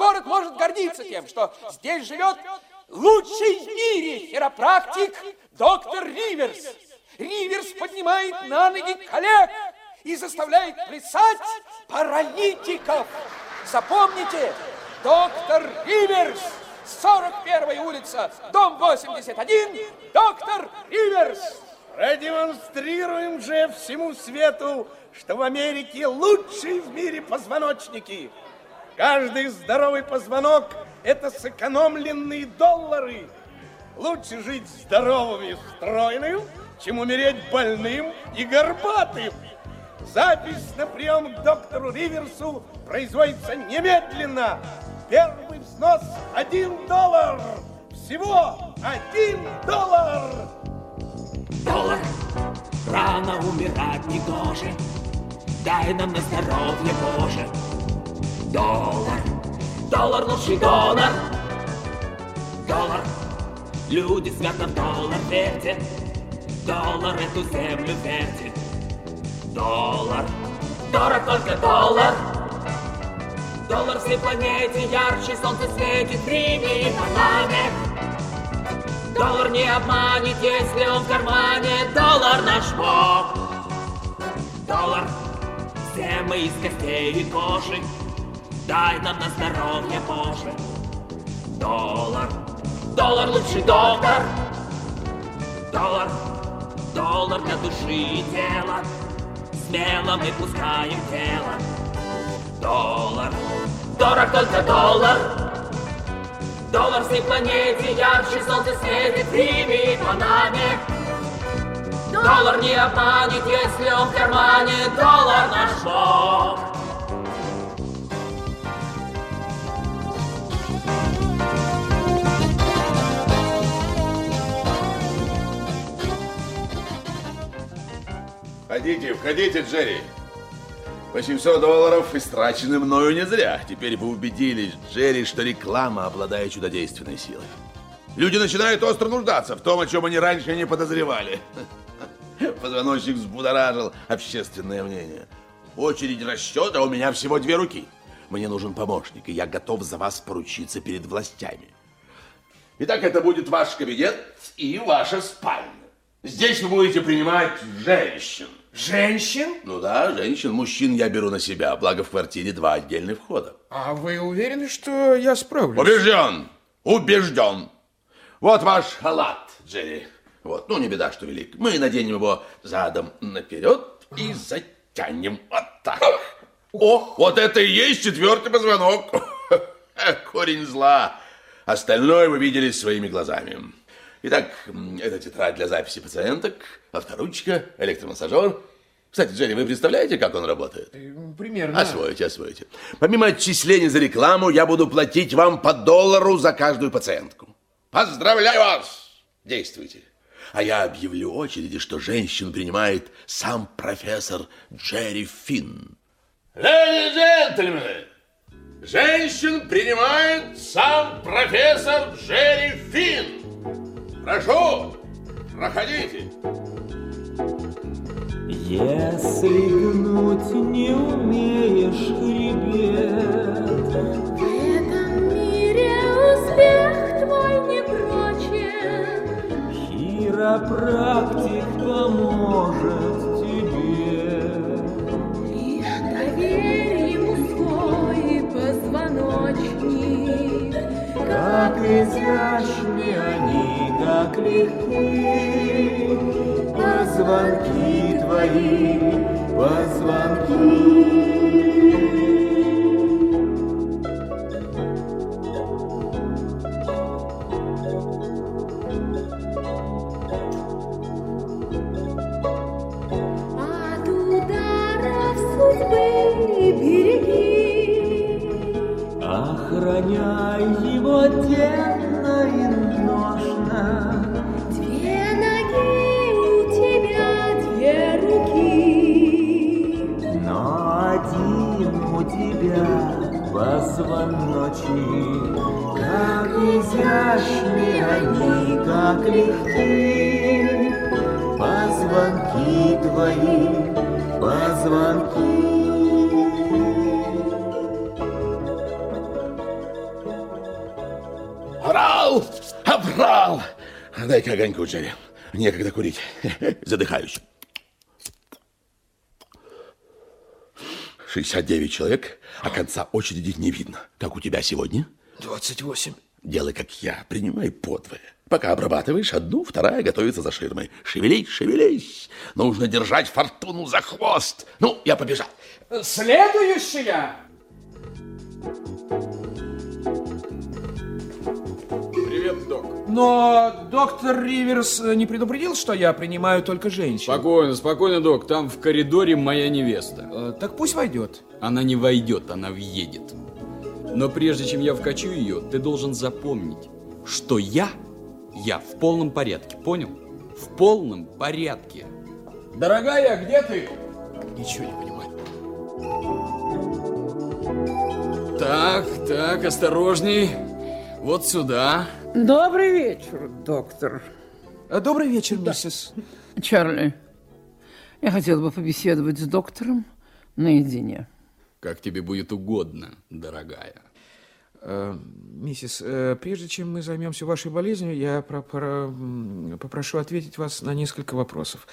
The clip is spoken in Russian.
город может гордиться тем, что здесь живет лучший в мире хиропрактик доктор Риверс. Риверс поднимает на ноги коллег и заставляет плясать паралитиков. Запомните, доктор Риверс, 41 улица, дом 81, доктор Риверс. Продемонстрируем же всему свету, что в Америке лучшие в мире позвоночники. Каждый здоровый позвонок – это сэкономленные доллары. Лучше жить здоровым и стройным, чем умереть больным и горбатым. Запись на прием к доктору Риверсу производится немедленно. Первый взнос – один доллар. Всего один доллар. Доллар, рано умирать не гоже. Дай нам на здоровье, Боже. Доллар, доллар лучший доллар. Доллар, люди свято доллар верьте. Доллар эту землю вертит. Доллар, дорог только доллар. Доллар всей планете ярче солнце светит в Риме и Панаме. Доллар не обманет, если он в кармане. Доллар наш бог. Доллар, все мы из костей и кожи. Дай нам на здоровье, Боже. Доллар, доллар лучший доктор. Доллар, доллар для души и тела. Смело мы пускаем тело. Доллар, дорог только доллар. Доллар всей планете ярче солнце светит в Риме и Панаме. Доллар не обманет, если он в кармане. Доллар наш бог. Входите, входите, Джерри. 800 долларов истрачены мною не зря. Теперь вы убедились, Джерри, что реклама обладает чудодейственной силой. Люди начинают остро нуждаться в том, о чем они раньше не подозревали. Позвоночник взбудоражил общественное мнение. Очередь расчета, а у меня всего две руки. Мне нужен помощник, и я готов за вас поручиться перед властями. Итак, это будет ваш кабинет и ваша спальня. Здесь вы будете принимать женщин. Женщин? Ну да, женщин, мужчин я беру на себя, благо в квартире два отдельных входа. А вы уверены, что я справлюсь? Убежден, убежден. Вот ваш халат, Джерри. Вот, ну не беда, что велик. Мы наденем его задом наперед и затянем вот так. О, вот это и есть четвертый позвонок. Корень зла. Остальное вы видели своими глазами. Итак, это тетрадь для записи пациенток, авторучка, электромассажер. Кстати, Джерри, вы представляете, как он работает? Примерно. Освоите, освоите. Помимо отчислений за рекламу, я буду платить вам по доллару за каждую пациентку. Поздравляю вас! Действуйте. А я объявлю очереди, что женщин принимает сам профессор Джерри Финн. Леди и джентльмены, женщин принимает сам профессор Джерри Финн. Прошу, проходите. Если гнуть не умеешь хребет, В этом мире успех твой не прочен. хиропрактик поможет тебе. Лишь доверь ему свой позвоночник. Как изящны как легки, позвонки твои, позвонки. Охраняй его денно и позвоночник. Как изящны они, как легки, Обрал! Обрал! Дай-ка огоньку, Джерри. Некогда курить. Задыхаюсь. 69 человек, а конца очереди не видно. Как у тебя сегодня? 28. Делай, как я, принимай подвое. Пока обрабатываешь одну, вторая готовится за ширмой. Шевелись, шевелись. Нужно держать фортуну за хвост. Ну, я побежал. Следующая. Привет, док. Но доктор Риверс э, не предупредил, что я принимаю только женщин. Спокойно, спокойно, док. Там в коридоре моя невеста. Э, Так пусть войдет. Она не войдет, она въедет. Но прежде чем я вкачу ее, ты должен запомнить, что я, я в полном порядке, понял? В полном порядке. Дорогая, где ты? Ничего не понимаю. Так, так, осторожней. Вот сюда. Добрый вечер, доктор. Э, Добрый вечер, миссис. Чарли, я хотела бы побеседовать с доктором наедине. Как тебе будет угодно, дорогая. Э, Миссис, э, прежде чем мы займемся вашей болезнью, я про- про- попрошу ответить вас на несколько вопросов.